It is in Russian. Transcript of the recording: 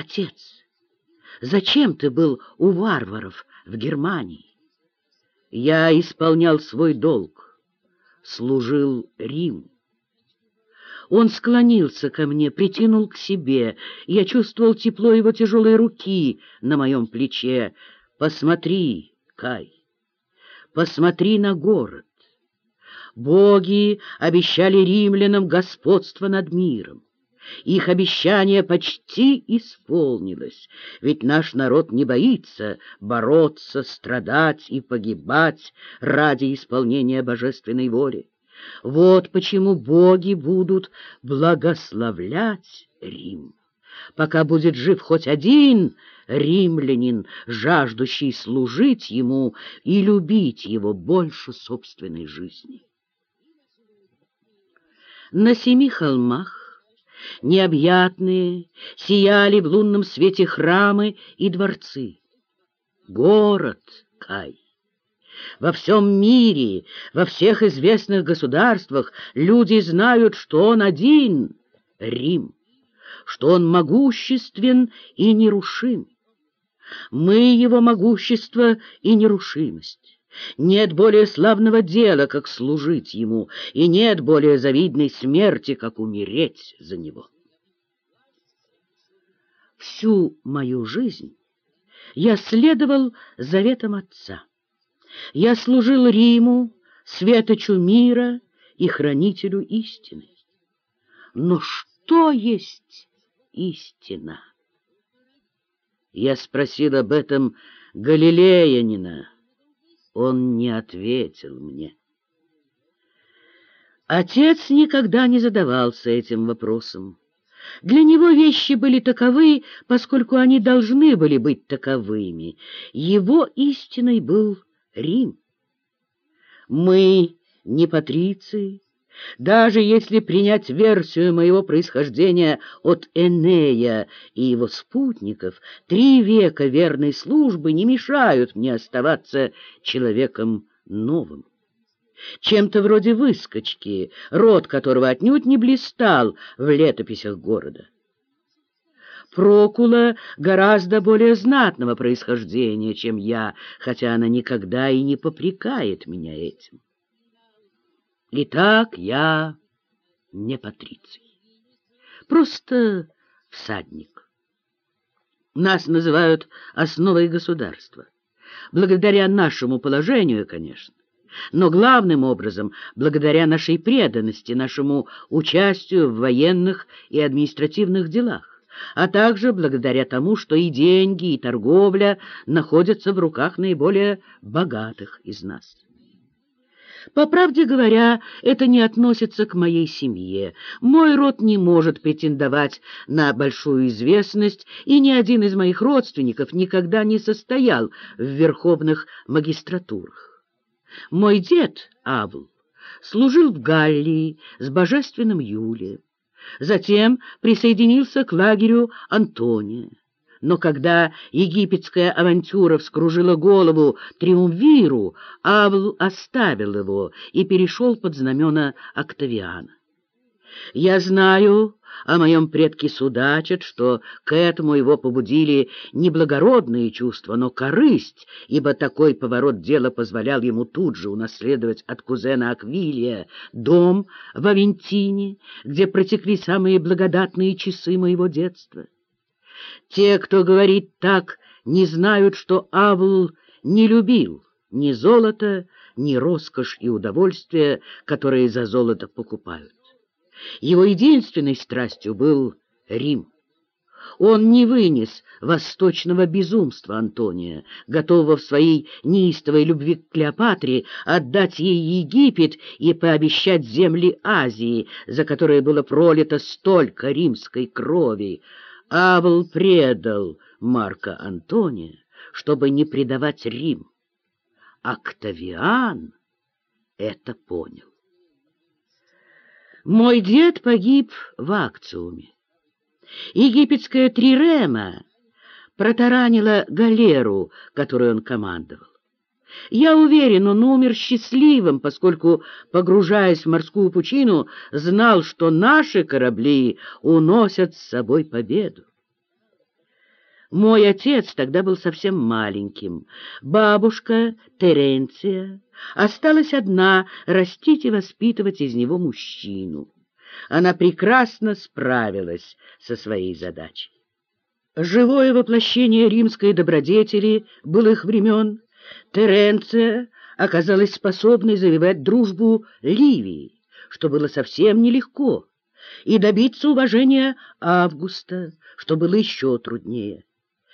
Отец, зачем ты был у варваров в Германии? Я исполнял свой долг, служил Риму. Он склонился ко мне, притянул к себе. Я чувствовал тепло его тяжелой руки на моем плече. Посмотри, Кай, посмотри на город. Боги обещали римлянам господство над миром. Их обещание почти исполнилось, ведь наш народ не боится бороться, страдать и погибать ради исполнения божественной воли. Вот почему боги будут благословлять Рим. Пока будет жив хоть один римлянин, жаждущий служить ему и любить его больше собственной жизни. На семи холмах необъятные сияли в лунном свете храмы и дворцы. Город Кай. Во всем мире, во всех известных государствах люди знают, что он один — Рим, что он могуществен и нерушим. Мы — его могущество и нерушимость. Нет более славного дела, как служить ему, и нет более завидной смерти, как умереть за него. Всю мою жизнь я следовал заветам отца. Я служил Риму, светочу мира и хранителю истины. Но что есть истина? Я спросил об этом Галилеянина. Он не ответил мне. Отец никогда не задавался этим вопросом. Для него вещи были таковы, поскольку они должны были быть таковыми. Его истиной был Рим. Мы не патриции, даже если принять версию моего происхождения от Энея и его спутников, три века верной службы не мешают мне оставаться человеком новым. Чем-то вроде выскочки, род которого отнюдь не блистал в летописях города. Прокула гораздо более знатного происхождения, чем я, хотя она никогда и не попрекает меня этим. Итак, я не патриций, просто всадник. Нас называют основой государства. Благодаря нашему положению, конечно, но главным образом благодаря нашей преданности, нашему участию в военных и административных делах а также благодаря тому, что и деньги, и торговля находятся в руках наиболее богатых из нас. По правде говоря, это не относится к моей семье. Мой род не может претендовать на большую известность, и ни один из моих родственников никогда не состоял в верховных магистратурах. Мой дед, Авл, служил в Галлии с божественным Юлием. Затем присоединился к лагерю Антония. Но когда египетская авантюра вскружила голову Триумвиру, Авл оставил его и перешел под знамена Октавиана. Я знаю, о моем предке судачат, что к этому его побудили не благородные чувства, но корысть, ибо такой поворот дела позволял ему тут же унаследовать от кузена Аквилия дом в Авентине, где протекли самые благодатные часы моего детства. Те, кто говорит так, не знают, что Авл не любил ни золота, ни роскошь и удовольствия, которые за золото покупают. Его единственной страстью был Рим. Он не вынес восточного безумства Антония, готового в своей неистовой любви к Клеопатре отдать ей Египет и пообещать земли Азии, за которые было пролито столько римской крови. Авл предал Марка Антония, чтобы не предавать Рим. Октавиан это понял. Мой дед погиб в акциуме. Египетская трирема протаранила галеру, которую он командовал. Я уверен, он умер счастливым, поскольку, погружаясь в морскую пучину, знал, что наши корабли уносят с собой победу. Мой отец тогда был совсем маленьким. Бабушка, Теренция, осталась одна растить и воспитывать из него мужчину. Она прекрасно справилась со своей задачей. Живое воплощение римской добродетели былых времен, Теренция оказалась способной завивать дружбу Ливии, что было совсем нелегко, и добиться уважения Августа, что было еще труднее.